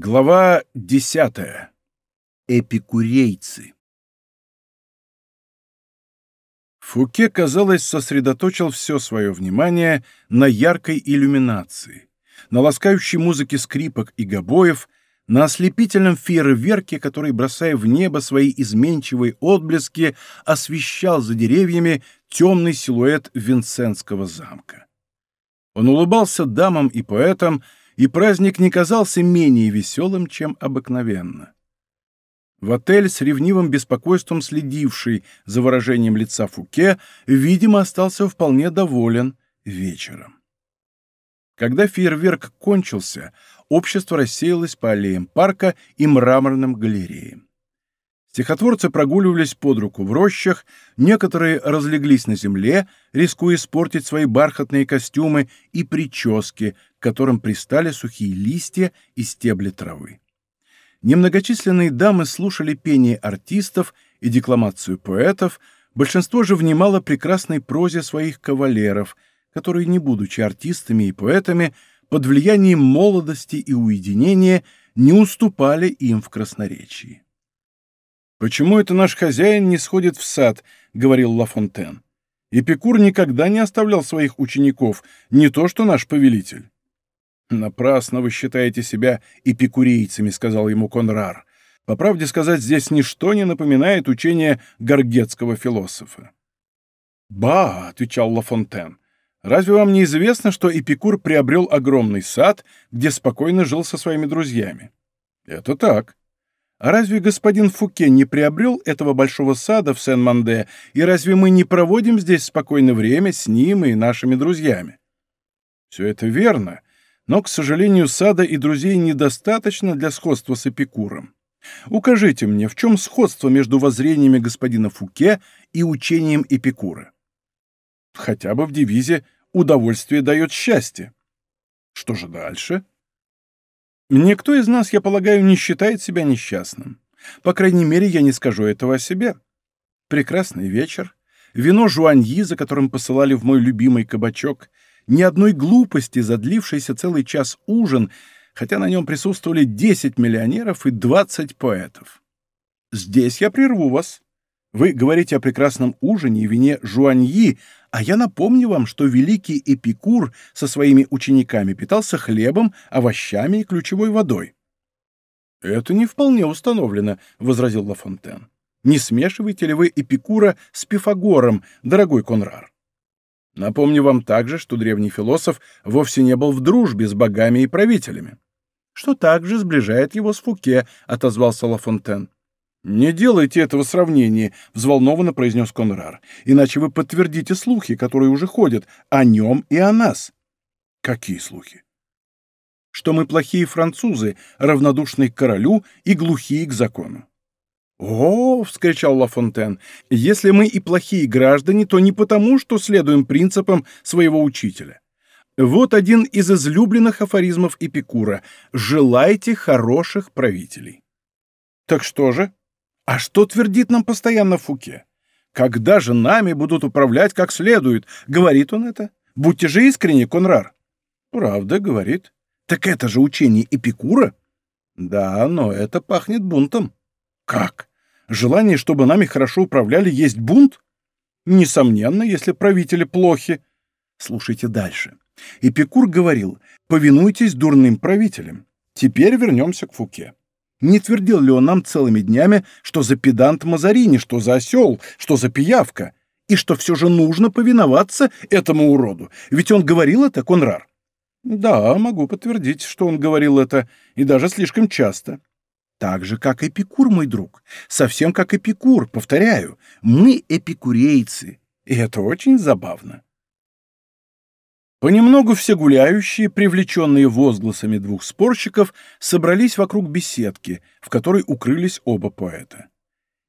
Глава десятая. Эпикурейцы. Фуке, казалось, сосредоточил все свое внимание на яркой иллюминации, на ласкающей музыке скрипок и гобоев, на ослепительном фейерверке, который, бросая в небо свои изменчивые отблески, освещал за деревьями темный силуэт Винсентского замка. Он улыбался дамам и поэтам, и праздник не казался менее веселым, чем обыкновенно. В отель с ревнивым беспокойством следивший за выражением лица Фуке, видимо, остался вполне доволен вечером. Когда фейерверк кончился, общество рассеялось по аллеям парка и мраморным галереям. Стихотворцы прогуливались под руку в рощах, некоторые разлеглись на земле, рискуя испортить свои бархатные костюмы и прически, к которым пристали сухие листья и стебли травы. Немногочисленные дамы слушали пение артистов и декламацию поэтов, большинство же внимало прекрасной прозе своих кавалеров, которые, не будучи артистами и поэтами, под влиянием молодости и уединения не уступали им в красноречии. «Почему это наш хозяин не сходит в сад?» — говорил Ла Фонтен. «Эпикур никогда не оставлял своих учеников, не то что наш повелитель». «Напрасно вы считаете себя эпикурейцами», — сказал ему Конрар. «По правде сказать, здесь ничто не напоминает учение горгетского философа». «Ба», — отвечал Ла Фонтен, — «разве вам не известно, что Эпикур приобрел огромный сад, где спокойно жил со своими друзьями?» «Это так. А разве господин Фуке не приобрел этого большого сада в Сен-Манде, и разве мы не проводим здесь спокойное время с ним и нашими друзьями? Все это верно, но, к сожалению, сада и друзей недостаточно для сходства с Эпикуром. Укажите мне, в чем сходство между воззрениями господина Фуке и учением Эпикура? Хотя бы в девизе «удовольствие дает счастье». Что же дальше? Никто из нас, я полагаю, не считает себя несчастным. По крайней мере, я не скажу этого о себе. Прекрасный вечер, вино жуаньи, за которым посылали в мой любимый кабачок, ни одной глупости, задлившийся целый час ужин, хотя на нем присутствовали 10 миллионеров и 20 поэтов. Здесь я прерву вас. Вы говорите о прекрасном ужине и вине жуаньи, а я напомню вам, что великий Эпикур со своими учениками питался хлебом, овощами и ключевой водой. «Это не вполне установлено», — возразил Лафонтен. «Не смешиваете ли вы Эпикура с Пифагором, дорогой Конрар?» Напомню вам также, что древний философ вовсе не был в дружбе с богами и правителями. «Что также сближает его с Фуке», — отозвался Лафонтен. «Не делайте этого сравнения», — взволнованно произнес Конрар, «иначе вы подтвердите слухи, которые уже ходят о нем и о нас». «Какие слухи?» «Что мы плохие французы, равнодушные к королю и глухие к закону». «О!» — вскричал Ла Фонтен. «Если мы и плохие граждане, то не потому, что следуем принципам своего учителя. Вот один из излюбленных афоризмов Эпикура «Желайте хороших правителей». Так что же? А что твердит нам постоянно Фуке? Когда же нами будут управлять как следует? Говорит он это? Будьте же искренни, Конрар. Правда, говорит. Так это же учение Эпикура? Да, но это пахнет бунтом. Как? Желание, чтобы нами хорошо управляли, есть бунт? Несомненно, если правители плохи. Слушайте дальше. Эпикур говорил, повинуйтесь дурным правителям. Теперь вернемся к Фуке. Не твердил ли он нам целыми днями, что за педант Мазарини, что за осел, что за пиявка, и что все же нужно повиноваться этому уроду? Ведь он говорил это, Конрар? Да, могу подтвердить, что он говорил это, и даже слишком часто. Так же, как Эпикур, мой друг. Совсем как Эпикур, повторяю. Мы эпикурейцы, и это очень забавно. Понемногу все гуляющие, привлеченные возгласами двух спорщиков, собрались вокруг беседки, в которой укрылись оба поэта.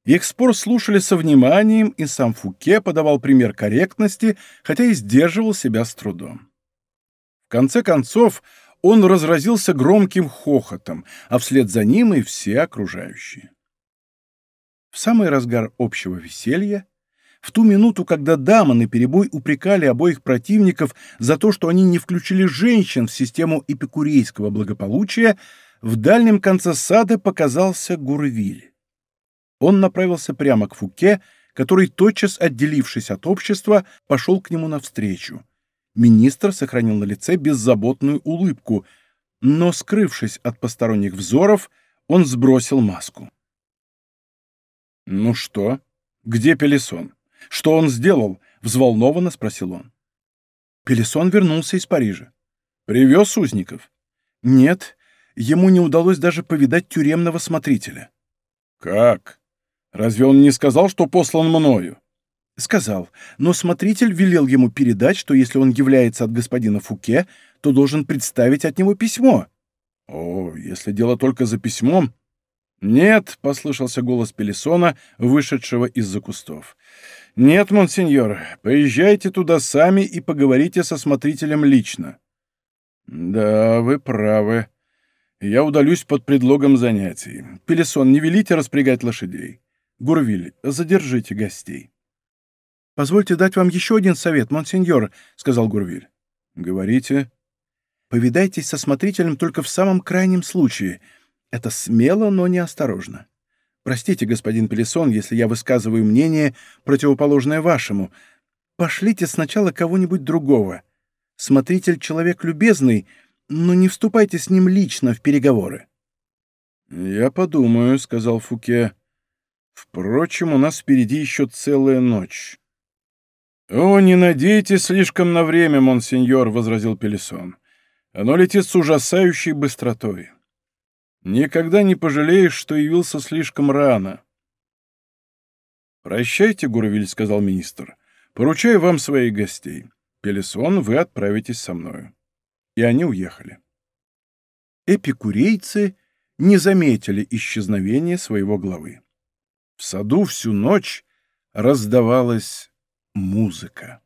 Их спор слушали со вниманием, и сам Фуке подавал пример корректности, хотя и сдерживал себя с трудом. В конце концов, он разразился громким хохотом, а вслед за ним и все окружающие. В самый разгар общего веселья в ту минуту, когда дамы наперебой упрекали обоих противников за то, что они не включили женщин в систему эпикурейского благополучия, в дальнем конце сада показался Гурвиль. Он направился прямо к Фуке, который, тотчас отделившись от общества, пошел к нему навстречу. Министр сохранил на лице беззаботную улыбку, но, скрывшись от посторонних взоров, он сбросил маску. «Ну что? Где Пелесон? Что он сделал?» — взволнованно спросил он. Пелесон вернулся из Парижа. «Привез узников?» «Нет, ему не удалось даже повидать тюремного смотрителя». «Как? Разве он не сказал, что послан мною?» «Сказал, но смотритель велел ему передать, что если он является от господина Фуке, то должен представить от него письмо». «О, если дело только за письмом...» «Нет», — послышался голос Пелесона, вышедшего из-за кустов. «Нет, монсеньор, поезжайте туда сами и поговорите со смотрителем лично». «Да, вы правы. Я удалюсь под предлогом занятий. Пелесон, не велите распрягать лошадей. Гурвиль, задержите гостей». «Позвольте дать вам еще один совет, монсеньор», — сказал Гурвиль. «Говорите». «Повидайтесь со смотрителем только в самом крайнем случае. Это смело, но неосторожно. Простите, господин Пелесон, если я высказываю мнение, противоположное вашему. Пошлите сначала кого-нибудь другого. Смотритель — человек любезный, но не вступайте с ним лично в переговоры». «Я подумаю», — сказал Фуке. «Впрочем, у нас впереди еще целая ночь». «О, не надейтесь слишком на время, монсеньор», — возразил Пелесон. «Оно летит с ужасающей быстротой. Никогда не пожалеешь, что явился слишком рано». «Прощайте, Гурвиль», — сказал министр. «Поручаю вам своих гостей. Пелесон, вы отправитесь со мною». И они уехали. Эпикурейцы не заметили исчезновения своего главы. В саду всю ночь раздавалась музыка.